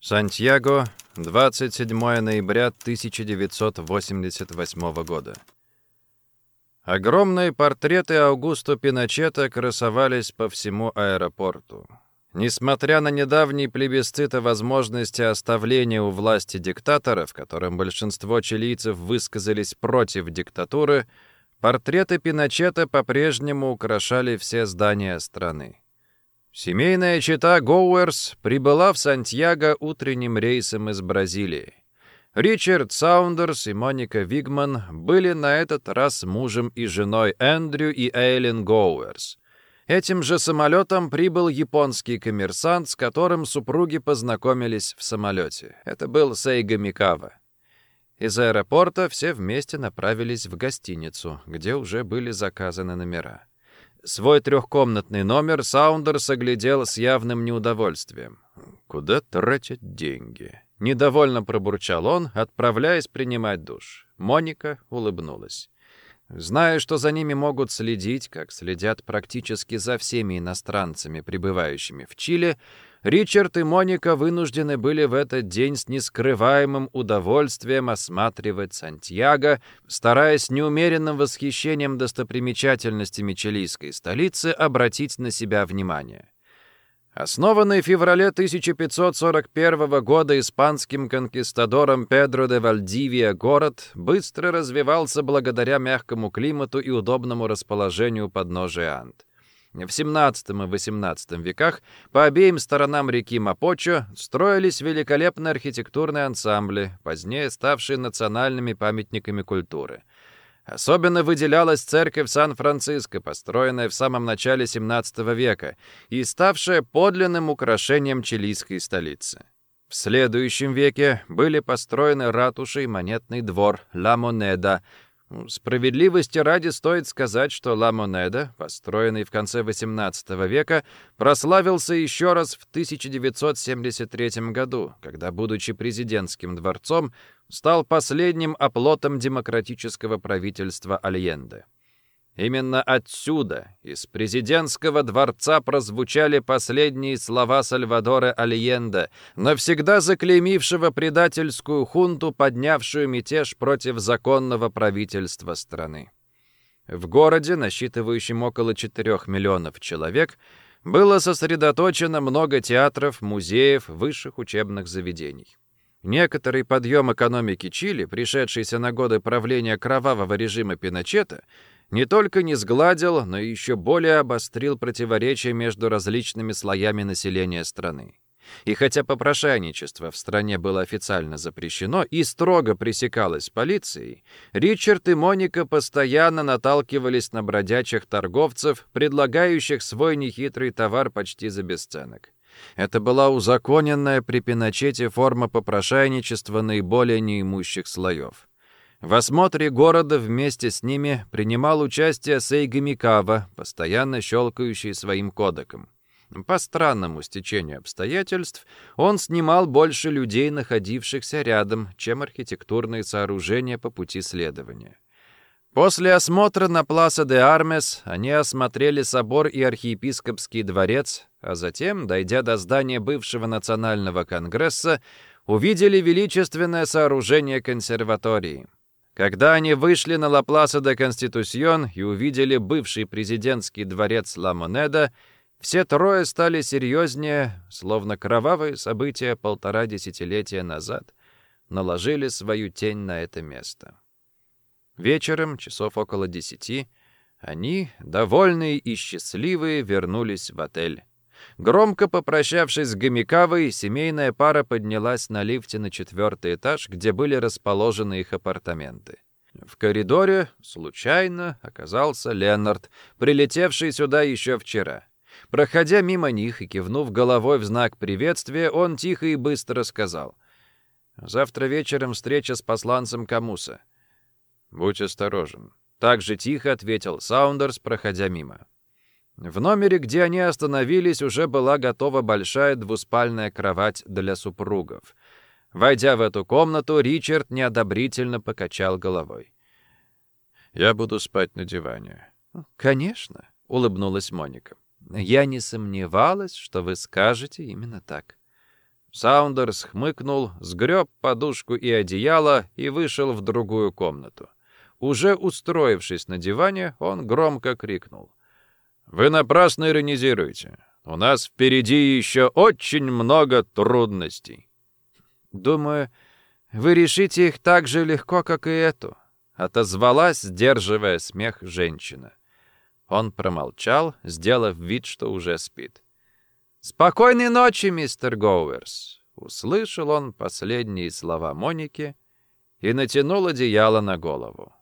Сантьяго, 27 ноября 1988 года. Огромные портреты Аугусто Пиночета красовались по всему аэропорту. Несмотря на недавний плебисцит о возможности оставления у власти диктатора, в котором большинство чилийцев высказались против диктатуры, портреты Пиночета по-прежнему украшали все здания страны. Семейная чита Гоуэрс прибыла в Сантьяго утренним рейсом из Бразилии. Ричард Саундерс и Моника Вигман были на этот раз мужем и женой Эндрю и Эйлин Гоуэрс. Этим же самолетом прибыл японский коммерсант, с которым супруги познакомились в самолете. Это был Сейга Микава. Из аэропорта все вместе направились в гостиницу, где уже были заказаны номера. Свой трехкомнатный номер Саундерс оглядел с явным неудовольствием. «Куда тратят деньги?» Недовольно пробурчал он, отправляясь принимать душ. Моника улыбнулась. Зная, что за ними могут следить, как следят практически за всеми иностранцами, прибывающими в Чили, Ричард и Моника вынуждены были в этот день с нескрываемым удовольствием осматривать Сантьяго, стараясь неумеренным восхищением достопримечательностями чилийской столицы обратить на себя внимание. Основанный в феврале 1541 года испанским конкистадором Педро де Вальдивия город быстро развивался благодаря мягкому климату и удобному расположению подножия Анд. В XVII и XVIII веках по обеим сторонам реки Мапочо строились великолепные архитектурные ансамбли, позднее ставшие национальными памятниками культуры. Особенно выделялась церковь Сан-Франциско, построенная в самом начале XVII века и ставшая подлинным украшением чилийской столицы. В следующем веке были построены ратуши и монетный двор Ла Монеда, Справедливости ради стоит сказать, что Ла Монеда, построенный в конце XVIII века, прославился еще раз в 1973 году, когда, будучи президентским дворцом, стал последним оплотом демократического правительства Альенде. Именно отсюда, из президентского дворца, прозвучали последние слова Сальвадора Альенде, навсегда заклеймившего предательскую хунту, поднявшую мятеж против законного правительства страны. В городе, насчитывающем около 4 миллионов человек, было сосредоточено много театров, музеев, высших учебных заведений. Некоторый подъем экономики Чили, пришедшийся на годы правления кровавого режима Пиночета, не только не сгладил, но еще более обострил противоречия между различными слоями населения страны. И хотя попрошайничество в стране было официально запрещено и строго пресекалось полицией, Ричард и Моника постоянно наталкивались на бродячих торговцев, предлагающих свой нехитрый товар почти за бесценок. Это была узаконенная при Пиночете форма попрошайничества наиболее неимущих слоев. В осмотре города вместе с ними принимал участие Сейга Микава, постоянно щелкающий своим кодеком. По странному стечению обстоятельств он снимал больше людей, находившихся рядом, чем архитектурные сооружения по пути следования. После осмотра на Пласа де Армес они осмотрели собор и архиепископский дворец, а затем, дойдя до здания бывшего национального конгресса, увидели величественное сооружение консерватории — когда они вышли на Ла-Пласа де Конститусьон и увидели бывший президентский дворец Ла Монеда, все трое стали серьезнее, словно кровавые события полтора десятилетия назад наложили свою тень на это место. Вечером, часов около десяти, они, довольные и счастливые, вернулись в отель. Громко попрощавшись с Гомикавой, семейная пара поднялась на лифте на четвертый этаж, где были расположены их апартаменты. В коридоре случайно оказался Леннард, прилетевший сюда еще вчера. Проходя мимо них и кивнув головой в знак приветствия, он тихо и быстро сказал. «Завтра вечером встреча с посланцем Камуса». «Будь осторожен». Так же тихо ответил Саундерс, проходя мимо. В номере, где они остановились, уже была готова большая двуспальная кровать для супругов. Войдя в эту комнату, Ричард неодобрительно покачал головой. «Я буду спать на диване». «Конечно», — улыбнулась Моника. «Я не сомневалась, что вы скажете именно так». Саундерс хмыкнул, сгреб подушку и одеяло и вышел в другую комнату. Уже устроившись на диване, он громко крикнул. «Вы напрасно иронизируете. У нас впереди еще очень много трудностей». «Думаю, вы решите их так же легко, как и эту», — отозвалась, сдерживая смех женщина. Он промолчал, сделав вид, что уже спит. «Спокойной ночи, мистер Гоуэрс!» Услышал он последние слова Моники и натянул одеяло на голову.